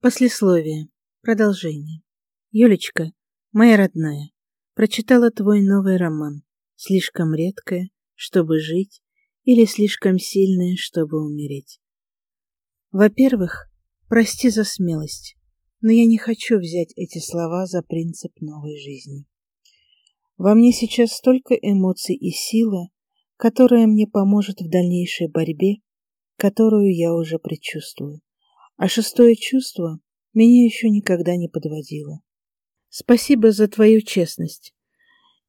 Послесловие. Продолжение. Юлечка, моя родная, прочитала твой новый роман. Слишком редкое, чтобы жить, или слишком сильное, чтобы умереть. Во-первых, прости за смелость, но я не хочу взять эти слова за принцип новой жизни. Во мне сейчас столько эмоций и сила, которая мне поможет в дальнейшей борьбе, которую я уже предчувствую. А шестое чувство меня еще никогда не подводило. Спасибо за твою честность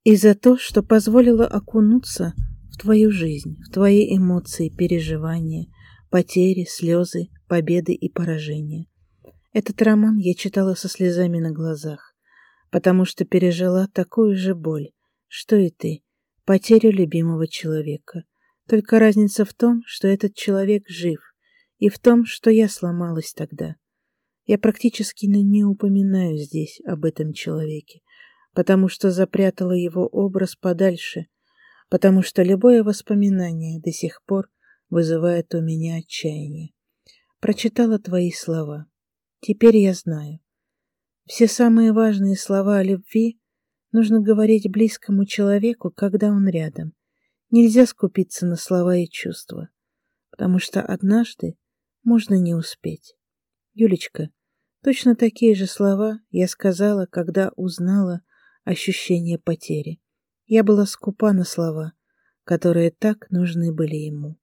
и за то, что позволила окунуться в твою жизнь, в твои эмоции, переживания, потери, слезы, победы и поражения. Этот роман я читала со слезами на глазах, потому что пережила такую же боль, что и ты, потерю любимого человека. Только разница в том, что этот человек жив, и в том, что я сломалась тогда. Я практически не упоминаю здесь об этом человеке, потому что запрятала его образ подальше, потому что любое воспоминание до сих пор вызывает у меня отчаяние. Прочитала твои слова. Теперь я знаю. Все самые важные слова о любви нужно говорить близкому человеку, когда он рядом. Нельзя скупиться на слова и чувства, потому что однажды можно не успеть. Юлечка, точно такие же слова я сказала, когда узнала ощущение потери. Я была скупа на слова, которые так нужны были ему.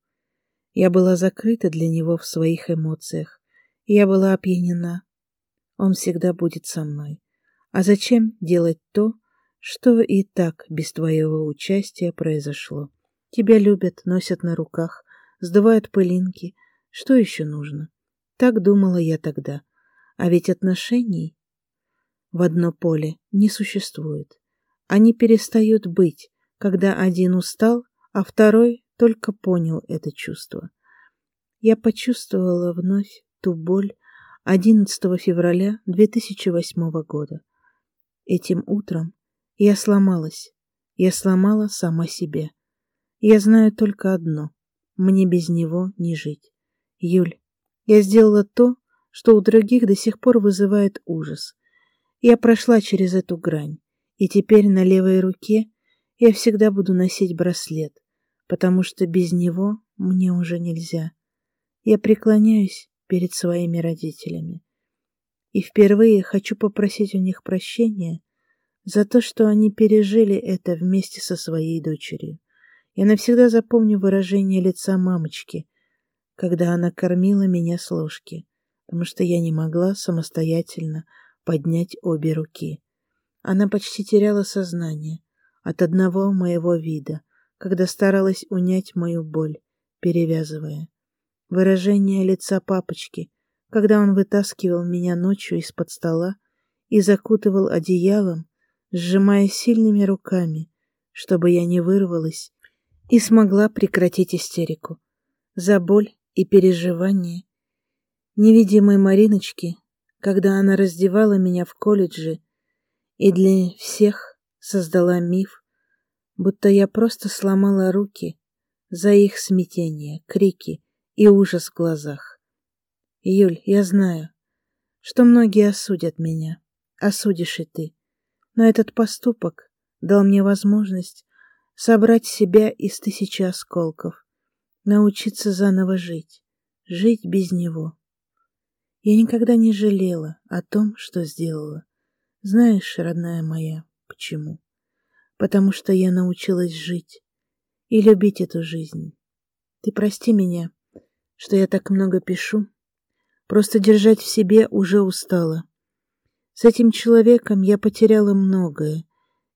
Я была закрыта для него в своих эмоциях. Я была опьянена. Он всегда будет со мной. А зачем делать то, что и так без твоего участия произошло? Тебя любят, носят на руках, сдувают пылинки — что еще нужно? Так думала я тогда. А ведь отношений в одно поле не существует. Они перестают быть, когда один устал, а второй только понял это чувство. Я почувствовала вновь ту боль 11 февраля 2008 года. Этим утром я сломалась. Я сломала сама себя. Я знаю только одно — мне без него не жить. Юль, я сделала то, что у других до сих пор вызывает ужас. Я прошла через эту грань, и теперь на левой руке я всегда буду носить браслет, потому что без него мне уже нельзя. Я преклоняюсь перед своими родителями. И впервые хочу попросить у них прощения за то, что они пережили это вместе со своей дочерью. Я навсегда запомню выражение лица мамочки, когда она кормила меня с ложки, потому что я не могла самостоятельно поднять обе руки. Она почти теряла сознание от одного моего вида, когда старалась унять мою боль, перевязывая. Выражение лица папочки, когда он вытаскивал меня ночью из-под стола и закутывал одеялом, сжимая сильными руками, чтобы я не вырвалась и смогла прекратить истерику. За боль и переживания невидимой Мариночки, когда она раздевала меня в колледже и для всех создала миф, будто я просто сломала руки за их смятение, крики и ужас в глазах. Юль, я знаю, что многие осудят меня, осудишь и ты, но этот поступок дал мне возможность собрать себя из тысячи осколков, научиться заново жить, жить без него. Я никогда не жалела о том, что сделала. Знаешь, родная моя, почему? Потому что я научилась жить и любить эту жизнь. Ты прости меня, что я так много пишу. Просто держать в себе уже устала. С этим человеком я потеряла многое.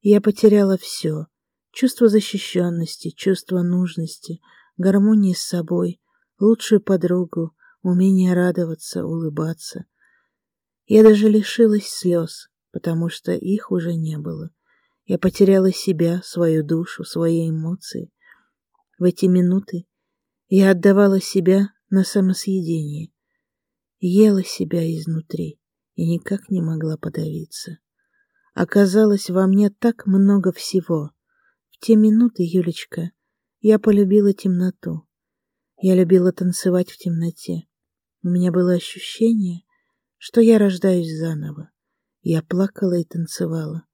Я потеряла все. Чувство защищенности, чувство нужности — гармонии с собой, лучшую подругу, умение радоваться, улыбаться. Я даже лишилась слез, потому что их уже не было. Я потеряла себя, свою душу, свои эмоции. В эти минуты я отдавала себя на самосъедение, ела себя изнутри и никак не могла подавиться. Оказалось, во мне так много всего. В те минуты, Юлечка, я полюбила темноту. Я любила танцевать в темноте. У меня было ощущение, что я рождаюсь заново. Я плакала и танцевала,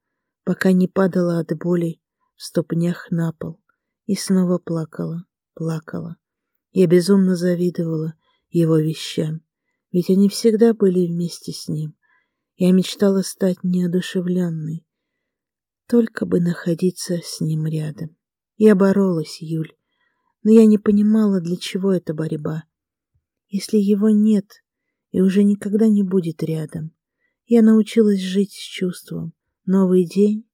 пока не падала от боли в ступнях на пол. И снова плакала, плакала. Я безумно завидовала его вещам, ведь они всегда были вместе с ним. Я мечтала стать неодушевленной, только бы находиться с ним рядом. Я боролась, Юль, но я не понимала, для чего эта борьба. Если его нет и уже никогда не будет рядом, я научилась жить с чувством. Новый день,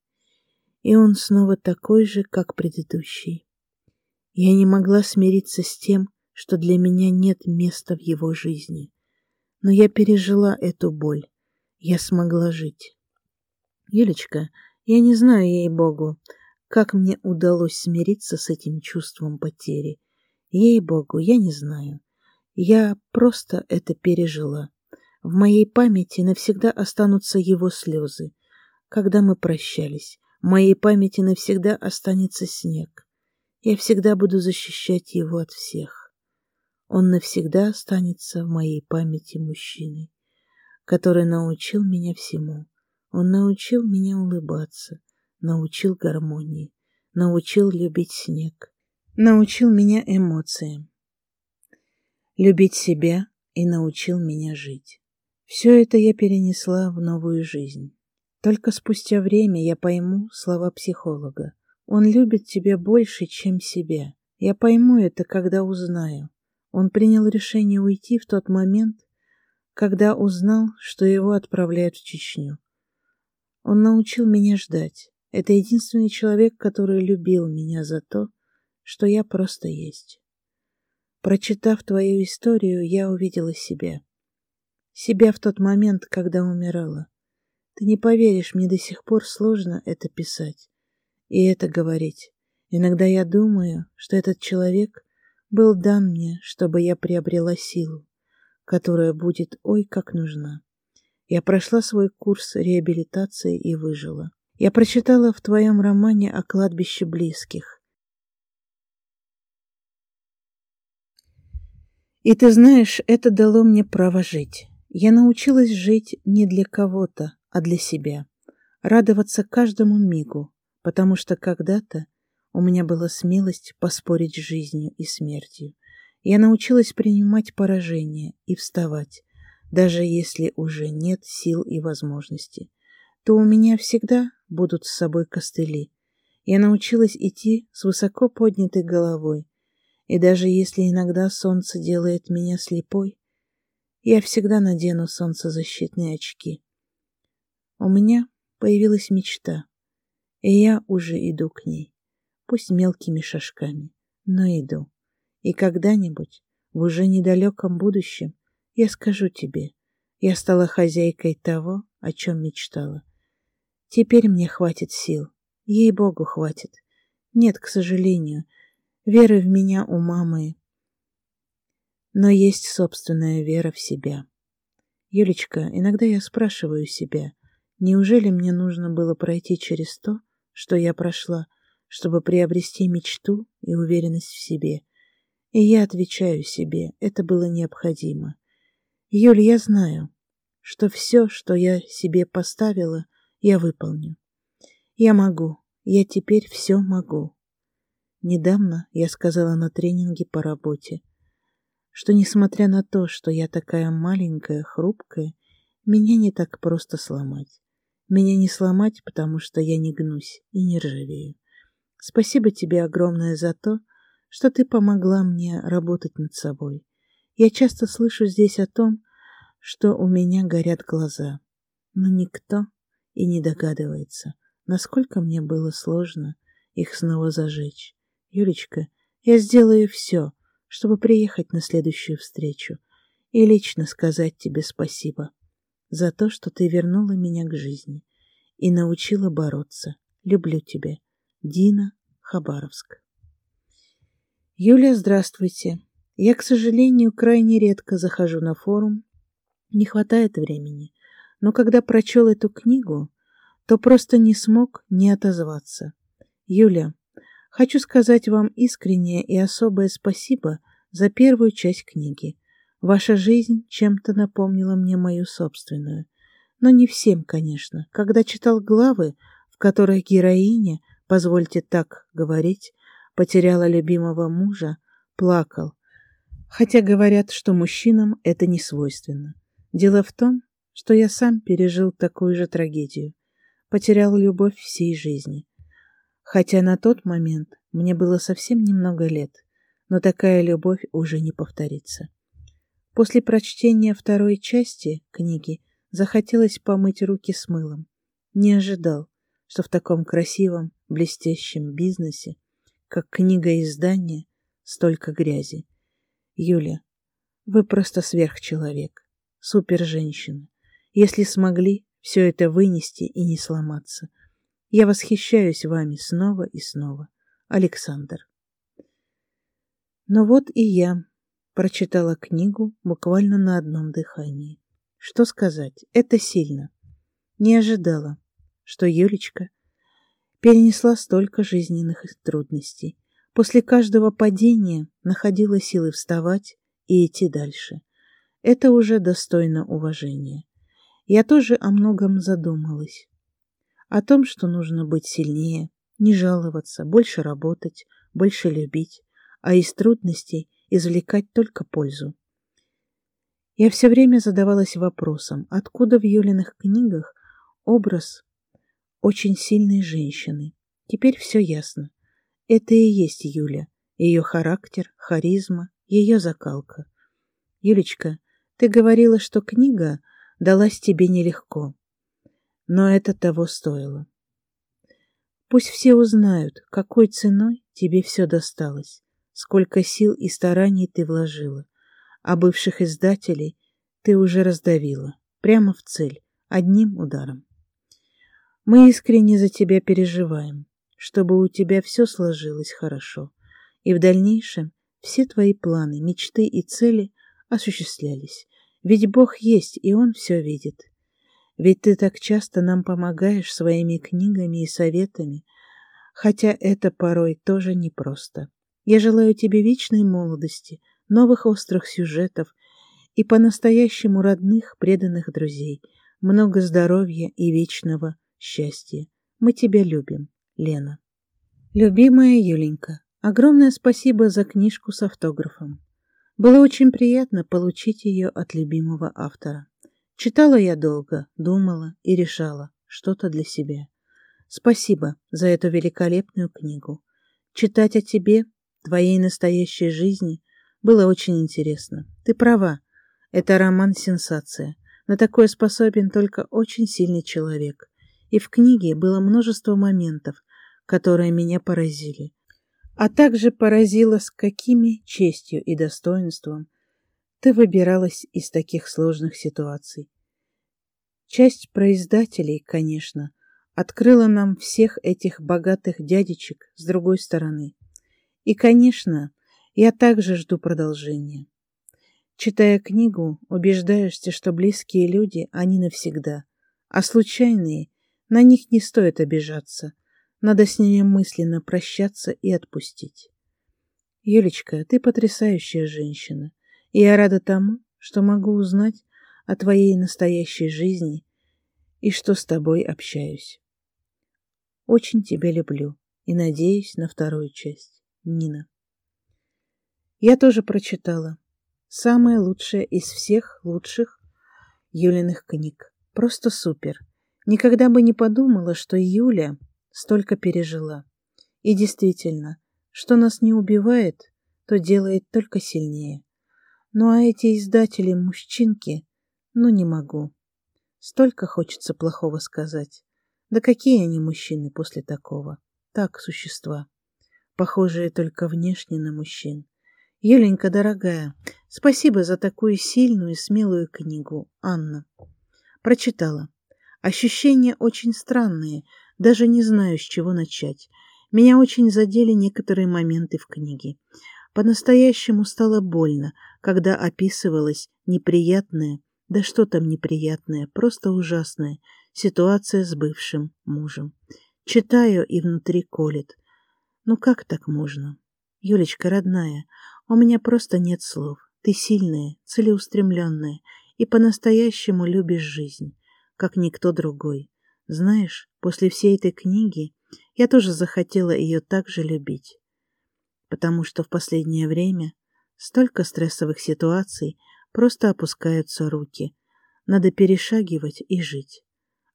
и он снова такой же, как предыдущий. Я не могла смириться с тем, что для меня нет места в его жизни. Но я пережила эту боль. Я смогла жить. Юлечка, я не знаю, ей-богу, как мне удалось смириться с этим чувством потери. Ей-богу, я не знаю. Я просто это пережила. В моей памяти навсегда останутся его слезы. Когда мы прощались, в моей памяти навсегда останется снег. Я всегда буду защищать его от всех. Он навсегда останется в моей памяти мужчиной, который научил меня всему. Он научил меня улыбаться, научил гармонии, научил любить снег, научил меня эмоциям, любить себя и научил меня жить. Все это я перенесла в новую жизнь. Только спустя время я пойму слова психолога. Он любит тебя больше, чем себя. Я пойму это, когда узнаю. Он принял решение уйти в тот момент, когда узнал, что его отправляют в Чечню. Он научил меня ждать. Это единственный человек, который любил меня за то, что я просто есть. Прочитав твою историю, я увидела себя. Себя в тот момент, когда умирала. Ты не поверишь, мне до сих пор сложно это писать и это говорить. Иногда я думаю, что этот человек был дан мне, чтобы я приобрела силу, которая будет ой как нужна. Я прошла свой курс реабилитации и выжила. Я прочитала в твоем романе о кладбище близких. И ты знаешь, это дало мне право жить. Я научилась жить не для кого-то, а для себя. Радоваться каждому мигу, потому что когда-то у меня была смелость поспорить с жизнью и смертью. Я научилась принимать поражение и вставать, даже если уже нет сил и возможностей. То у меня всегда будут с собой костыли. Я научилась идти с высоко поднятой головой, и даже если иногда солнце делает меня слепой, я всегда надену солнцезащитные очки. У меня появилась мечта — и я уже иду к ней, пусть мелкими шажками, но иду. И когда-нибудь, в уже недалеком будущем, я скажу тебе, я стала хозяйкой того, о чем мечтала. Теперь мне хватит сил, ей-богу хватит. Нет, к сожалению, веры в меня у мамы, но есть собственная вера в себя. Юлечка, иногда я спрашиваю себя, неужели мне нужно было пройти через то, что я прошла, чтобы приобрести мечту и уверенность в себе. И я отвечаю себе, это было необходимо. Юль, я знаю, что все, что я себе поставила, я выполню. Я могу, я теперь все могу. Недавно я сказала на тренинге по работе, что несмотря на то, что я такая маленькая, хрупкая, меня не так просто сломать. Меня не сломать, потому что я не гнусь и не ржавею. Спасибо тебе огромное за то, что ты помогла мне работать над собой. Я часто слышу здесь о том, что у меня горят глаза, но никто и не догадывается, насколько мне было сложно их снова зажечь. Юлечка, я сделаю все, чтобы приехать на следующую встречу и лично сказать тебе спасибо за то, что ты вернула меня к жизни и научила бороться. Люблю тебя. Дина Хабаровск. Юлия, здравствуйте. Я, к сожалению, крайне редко захожу на форум. Не хватает времени. Но когда прочел эту книгу, то просто не смог не отозваться. Юля, хочу сказать вам искреннее и особое спасибо за первую часть книги. Ваша жизнь чем-то напомнила мне мою собственную. Но не всем, конечно. Когда читал главы, в которых героиня, позвольте так говорить, потеряла любимого мужа, плакал. Хотя говорят, что мужчинам это не свойственно. Дело в том, что я сам пережил такую же трагедию. Потерял любовь всей жизни. Хотя на тот момент мне было совсем немного лет, но такая любовь уже не повторится. После прочтения второй части книги захотелось помыть руки с мылом. Не ожидал, что в таком красивом, блестящем бизнесе, как книга издания, столько грязи. Юля, вы просто сверхчеловек, супер-женщина. Если смогли все это вынести и не сломаться. Я восхищаюсь вами снова и снова. Александр. Но вот и я прочитала книгу буквально на одном дыхании. Что сказать, это сильно. Не ожидала, что Юлечка перенесла столько жизненных трудностей. После каждого падения находила силы вставать и идти дальше. Это уже достойно уважения. Я тоже о многом задумалась. О том, что нужно быть сильнее, не жаловаться, больше работать, больше любить, а из трудностей извлекать только пользу. Я все время задавалась вопросом, откуда в Юлиных книгах образ очень сильной женщины. Теперь все ясно. Это и есть Юля, ее характер, харизма, ее закалка. Юлечка, ты говорила, что книга далась тебе нелегко, но это того стоило. Пусть все узнают, какой ценой тебе все досталось сколько сил и стараний ты вложила, а бывших издателей ты уже раздавила, прямо в цель, одним ударом. Мы искренне за тебя переживаем, чтобы у тебя все сложилось хорошо, и в дальнейшем все твои планы, мечты и цели осуществлялись. Ведь Бог есть, и Он все видит. Ведь ты так часто нам помогаешь своими книгами и советами, хотя это порой тоже непросто. Я желаю тебе вечной молодости, новых острых сюжетов и по-настоящему родных, преданных друзей, много здоровья и вечного счастья. Мы тебя любим, Лена. Любимая Юленька, огромное спасибо за книжку с автографом. Было очень приятно получить ее от любимого автора. Читала я долго, думала и решала что-то для себя. Спасибо за эту великолепную книгу. Читать о тебе твоей настоящей жизни было очень интересно. Ты права, это роман-сенсация. На такое способен только очень сильный человек. И в книге было множество моментов, которые меня поразили. А также поразило, с какими честью и достоинством ты выбиралась из таких сложных ситуаций. Часть произдателей, конечно, открыла нам всех этих богатых дядечек с другой стороны. И, конечно, я также жду продолжения. Читая книгу, убеждаешься, что близкие люди, они навсегда, а случайные, на них не стоит обижаться. Надо с ними мысленно прощаться и отпустить. Юлечка, ты потрясающая женщина, и я рада тому, что могу узнать о твоей настоящей жизни и что с тобой общаюсь. Очень тебя люблю и надеюсь на вторую часть. Нина. Я тоже прочитала. Самое лучшее из всех лучших Юлиных книг. Просто супер. Никогда бы не подумала, что Юля столько пережила. И действительно, что нас не убивает, то делает только сильнее. Ну а эти издатели-мужчинки, ну не могу. Столько хочется плохого сказать. Да какие они мужчины после такого? Так, существа похожие только внешне на мужчин. Еленька, дорогая, спасибо за такую сильную и смелую книгу, Анна. Прочитала. Ощущения очень странные, даже не знаю, с чего начать. Меня очень задели некоторые моменты в книге. По-настоящему стало больно, когда описывалась неприятная, да что там неприятная, просто ужасная ситуация с бывшим мужем. Читаю и внутри колет. Ну как так можно? Юлечка, родная, у меня просто нет слов. Ты сильная, целеустремленная и по-настоящему любишь жизнь, как никто другой. Знаешь, после всей этой книги я тоже захотела ее так же любить. Потому что в последнее время столько стрессовых ситуаций, просто опускаются руки. Надо перешагивать и жить.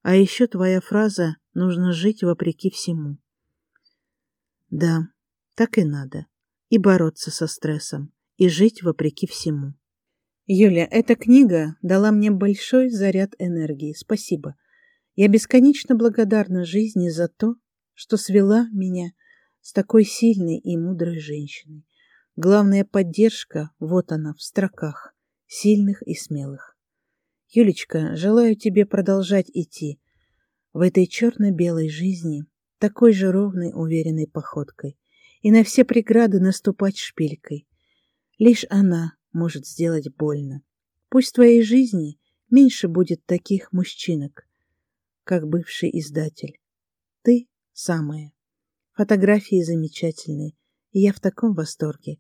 А еще твоя фраза «нужно жить вопреки всему». Да, так и надо. И бороться со стрессом, и жить вопреки всему. Юля, эта книга дала мне большой заряд энергии. Спасибо. Я бесконечно благодарна жизни за то, что свела меня с такой сильной и мудрой женщиной. Главная поддержка, вот она, в строках, сильных и смелых. Юлечка, желаю тебе продолжать идти в этой черно-белой жизни такой же ровной, уверенной походкой и на все преграды наступать шпилькой. Лишь она может сделать больно. Пусть в твоей жизни меньше будет таких мужчинок, как бывший издатель. Ты самая. Фотографии замечательные, и я в таком восторге.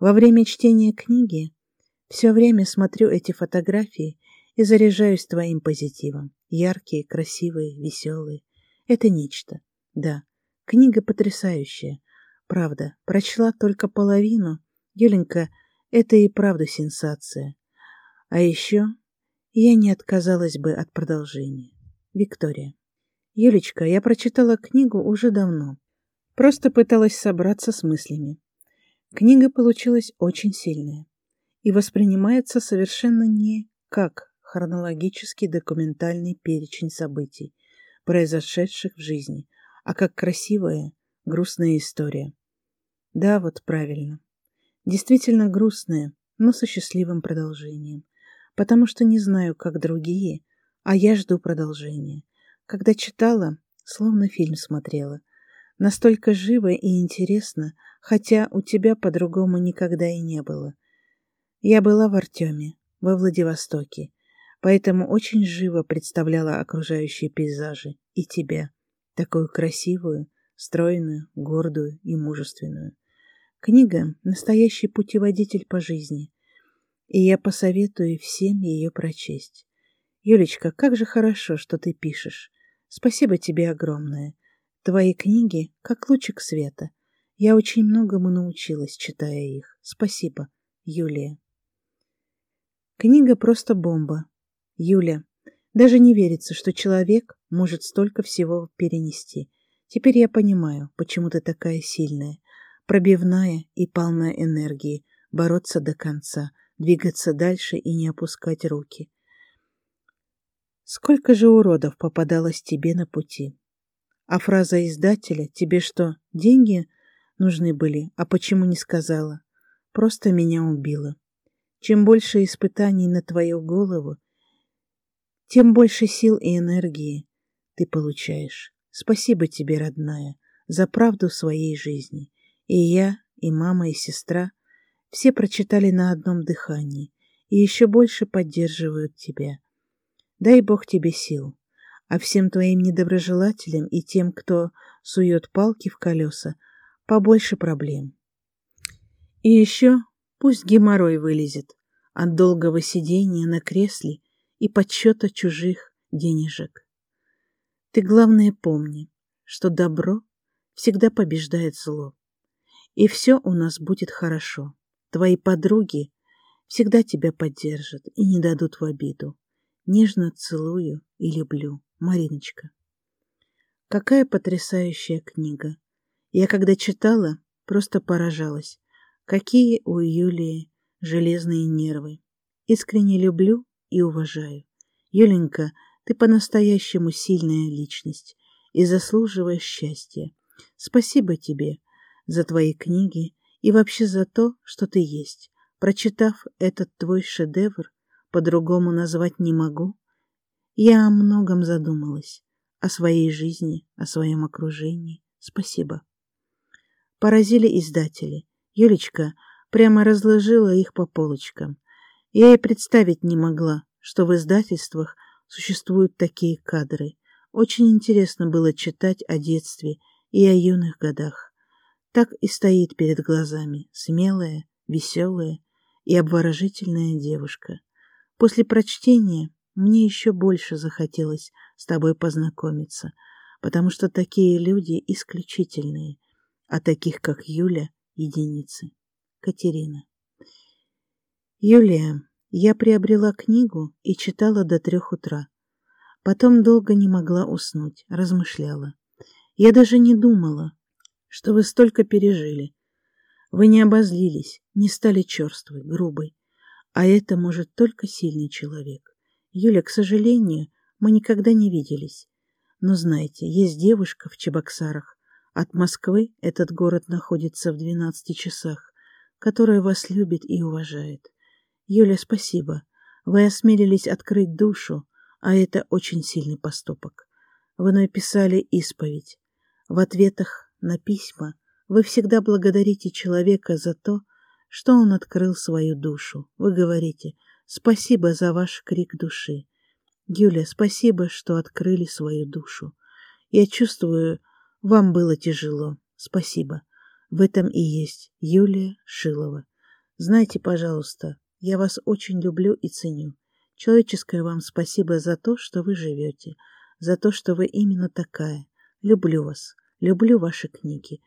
Во время чтения книги все время смотрю эти фотографии и заряжаюсь твоим позитивом. Яркие, красивые, веселые. Это нечто. Да, книга потрясающая. Правда, прочла только половину. Юленька, это и правда сенсация. А еще я не отказалась бы от продолжения. Виктория. Юлечка, я прочитала книгу уже давно. Просто пыталась собраться с мыслями. Книга получилась очень сильная и воспринимается совершенно не как хронологический документальный перечень событий, произошедших в жизни, а как красивая, грустная история. Да, вот правильно. Действительно грустная, но со счастливым продолжением. Потому что не знаю, как другие, а я жду продолжения. Когда читала, словно фильм смотрела. Настолько живо и интересно, хотя у тебя по-другому никогда и не было. Я была в Артеме, во Владивостоке, поэтому очень живо представляла окружающие пейзажи и тебя, такую красивую, стройную, гордую и мужественную. Книга — настоящий путеводитель по жизни, и я посоветую всем ее прочесть. Юлечка, как же хорошо, что ты пишешь. Спасибо тебе огромное. Твои книги как лучик света. Я очень многому научилась, читая их. Спасибо, Юлия. Книга просто бомба. Юля, даже не верится, что человек может столько всего перенести. Теперь я понимаю, почему ты такая сильная, пробивная и полная энергии, бороться до конца, двигаться дальше и не опускать руки. Сколько же уродов попадалось тебе на пути? А фраза издателя «Тебе что, деньги нужны были? А почему не сказала?» Просто меня убила. Чем больше испытаний на твою голову, тем больше сил и энергии ты получаешь. Спасибо тебе, родная, за правду своей жизни. И я, и мама, и сестра все прочитали на одном дыхании и еще больше поддерживают тебя. Дай Бог тебе сил а всем твоим недоброжелателям и тем, кто сует палки в колеса, побольше проблем. И еще пусть геморрой вылезет от долгого сидения на кресле и подсчета чужих денежек. Ты, главное, помни, что добро всегда побеждает зло. И все у нас будет хорошо. Твои подруги всегда тебя поддержат и не дадут в обиду. Нежно целую и люблю. Мариночка. Какая потрясающая книга. Я когда читала, просто поражалась. Какие у Юлии железные нервы. Искренне люблю и уважаю. Юленька, ты по-настоящему сильная личность и заслуживаешь счастья. Спасибо тебе за твои книги и вообще за то, что ты есть. Прочитав этот твой шедевр, по-другому назвать не могу, я о многом задумалась. О своей жизни, о своем окружении. Спасибо. Поразили издатели. Юлечка прямо разложила их по полочкам. Я и представить не могла, что в издательствах существуют такие кадры. Очень интересно было читать о детстве и о юных годах. Так и стоит перед глазами, смелая, веселая и обворожительная девушка. После прочтения мне еще больше захотелось с тобой познакомиться, потому что такие люди исключительные, а таких, как Юля, единицы. Катерина. Юлия, я приобрела книгу и читала до трех утра. Потом долго не могла уснуть, размышляла. Я даже не думала, что вы столько пережили. Вы не обозлились, не стали черствой, грубой. А это может только сильный человек. Юля, к сожалению, мы никогда не виделись. Но знаете, есть девушка в Чебоксарах. От Москвы этот город находится в 12 часах, которая вас любит и уважает. Юля, спасибо. Вы осмелились открыть душу, а это очень сильный поступок. Вы написали исповедь. В ответах на письма вы всегда благодарите человека за то, что он открыл свою душу. Вы говорите «Спасибо за ваш крик души». Юля, спасибо, что открыли свою душу. Я чувствую, вам было тяжело. Спасибо. В этом и есть Юлия Шилова. Знайте, пожалуйста, я вас очень люблю и ценю. Человеческое вам спасибо за то, что вы живете, за то, что вы именно такая. Люблю вас, люблю ваши книги.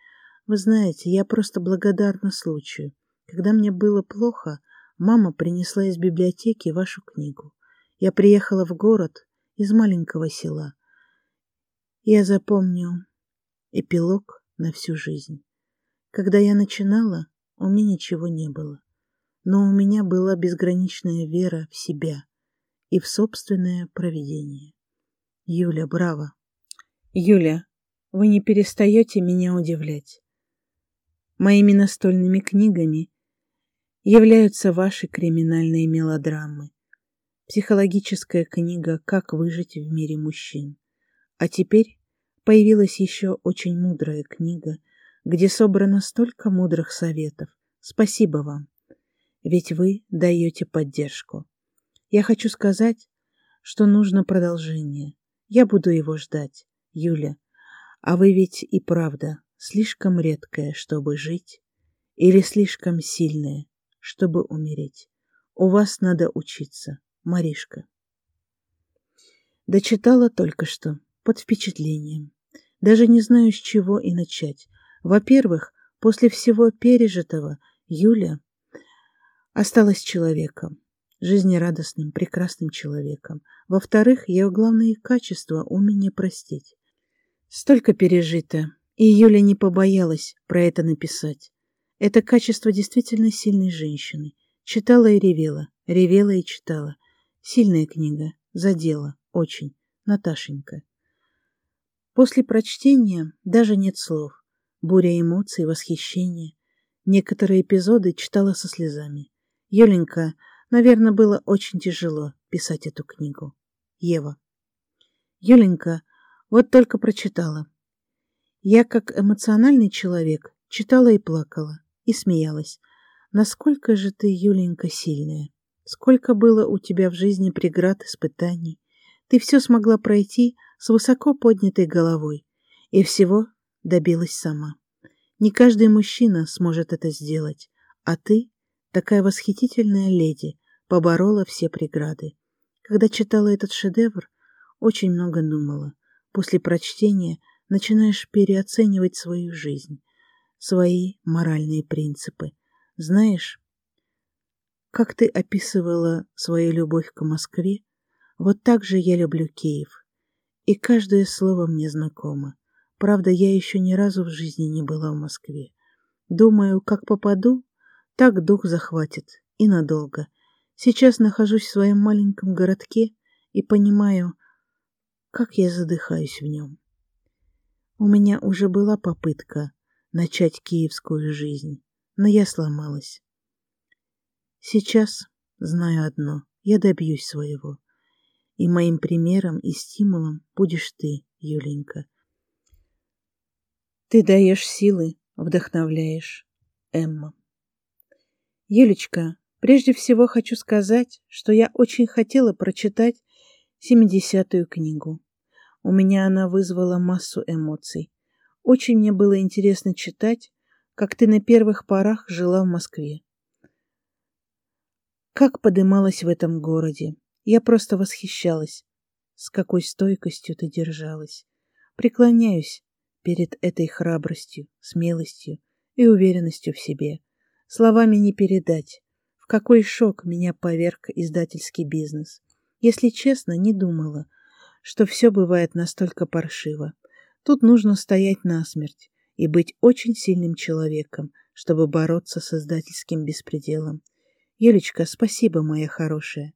Вы знаете, я просто благодарна случаю. Когда мне было плохо, мама принесла из библиотеки вашу книгу. Я приехала в город из маленького села. Я запомню эпилог на всю жизнь. Когда я начинала, у меня ничего не было но у меня была безграничная вера в себя и в собственное провидение. Юля, браво! Юля, вы не перестаете меня удивлять. Моими настольными книгами являются ваши криминальные мелодрамы. Психологическая книга «Как выжить в мире мужчин». А теперь появилась еще очень мудрая книга, где собрано столько мудрых советов. Спасибо вам ведь вы даете поддержку. Я хочу сказать, что нужно продолжение. Я буду его ждать, Юля. А вы ведь и правда слишком редкая, чтобы жить, или слишком сильная, чтобы умереть. У вас надо учиться, Маришка. Дочитала только что, под впечатлением. Даже не знаю, с чего и начать. Во-первых, после всего пережитого Юля осталась человеком, жизнерадостным, прекрасным человеком. Во-вторых, ее главное качество — умение простить. Столько пережито, и Юля не побоялась про это написать. Это качество действительно сильной женщины. Читала и ревела, ревела и читала. Сильная книга, задела, очень. Наташенька. После прочтения даже нет слов. Буря эмоций, восхищения. Некоторые эпизоды читала со слезами. Юленька, наверное, было очень тяжело писать эту книгу. Ева. Юленька, вот только прочитала. Я, как эмоциональный человек, читала и плакала, и смеялась. Насколько же ты, Юленька, сильная. Сколько было у тебя в жизни преград, испытаний. Ты все смогла пройти с высоко поднятой головой и всего добилась сама. Не каждый мужчина сможет это сделать, а ты Такая восхитительная леди поборола все преграды. Когда читала этот шедевр, очень много думала. После прочтения начинаешь переоценивать свою жизнь, свои моральные принципы. Знаешь, как ты описывала свою любовь к Москве, вот так же я люблю Киев. И каждое слово мне знакомо. Правда, я еще ни разу в жизни не была в Москве. Думаю, как попаду, так дух захватит. И надолго. Сейчас нахожусь в своем маленьком городке и понимаю, как я задыхаюсь в нем. У меня уже была попытка начать киевскую жизнь, но я сломалась. Сейчас знаю одно — я добьюсь своего. И моим примером и стимулом будешь ты, Юленька. Ты даешь силы, вдохновляешь. Эмма. Юлечка, прежде всего хочу сказать, что я очень хотела прочитать семидесятую книгу. У меня она вызвала массу эмоций. Очень мне было интересно читать, как ты на первых порах жила в Москве. как подымалась в этом городе. Я просто восхищалась, с какой стойкостью ты держалась. Преклоняюсь перед этой храбростью, смелостью и уверенностью в себе. Словами не передать, в какой шок меня поверг издательский бизнес. Если честно, не думала, что все бывает настолько паршиво. Тут нужно стоять насмерть и быть очень сильным человеком, чтобы бороться с издательским беспределом. Юлечка, спасибо, моя хорошая,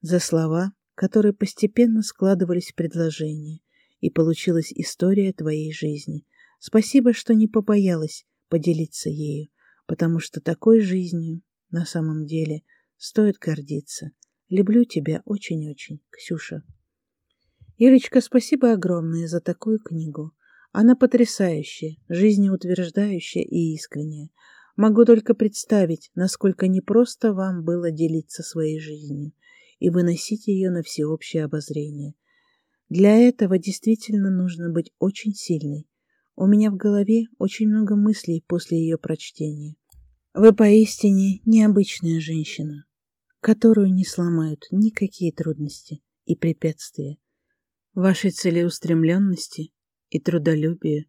за слова, которые постепенно складывались в предложение, и получилась история твоей жизни. Спасибо, что не побоялась поделиться ею, потому что такой жизнью на самом деле стоит гордиться. Люблю тебя очень-очень, Ксюша. Юлечка, спасибо огромное за такую книгу. Она потрясающая, жизнеутверждающая и искренняя. Могу только представить, насколько непросто вам было делиться своей жизнью и выносить ее на всеобщее обозрение. Для этого действительно нужно быть очень сильной. У меня в голове очень много мыслей после ее прочтения. Вы поистине необычная женщина, которую не сломают никакие трудности и препятствия. Вашей целеустремленности и трудолюбию.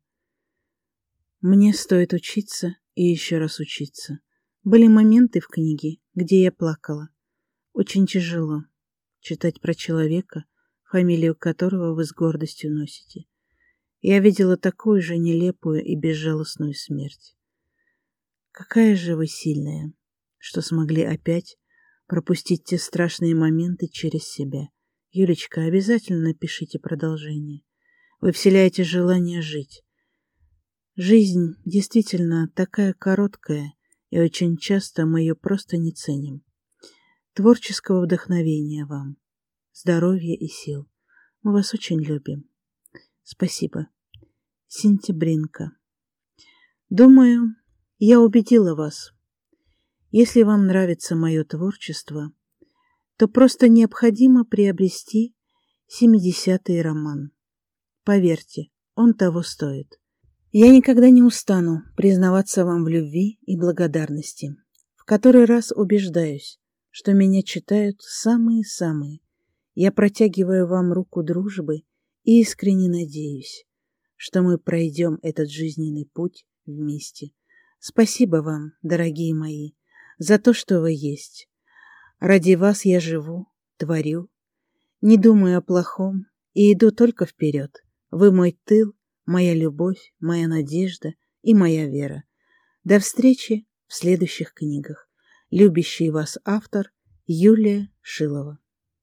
Мне стоит учиться и еще раз учиться. Были моменты в книге, где я плакала. Очень тяжело читать про человека, фамилию которого вы с гордостью носите. Я видела такую же нелепую и безжалостную смерть. Какая же вы сильная, что смогли опять пропустить те страшные моменты через себя. Юлечка, обязательно напишите продолжение. Вы вселяете желание жить. Жизнь действительно такая короткая, и очень часто мы ее просто не ценим. Творческого вдохновения вам, здоровья и сил. Мы вас очень любим. Спасибо. Сентябринка. Думаю, я убедила вас. Если вам нравится мое творчество, то просто необходимо приобрести семидесятый роман. Поверьте, он того стоит. Я никогда не устану признаваться вам в любви и благодарности. В который раз убеждаюсь, что меня читают самые-самые. Я протягиваю вам руку дружбы и искренне надеюсь, что мы пройдем этот жизненный путь вместе. Спасибо вам, дорогие мои, за то, что вы есть. Ради вас я живу, творю, не думаю о плохом и иду только вперед. Вы мой тыл, моя любовь, моя надежда и моя вера. До встречи в следующих книгах. Любящий вас автор Юлия Шилова.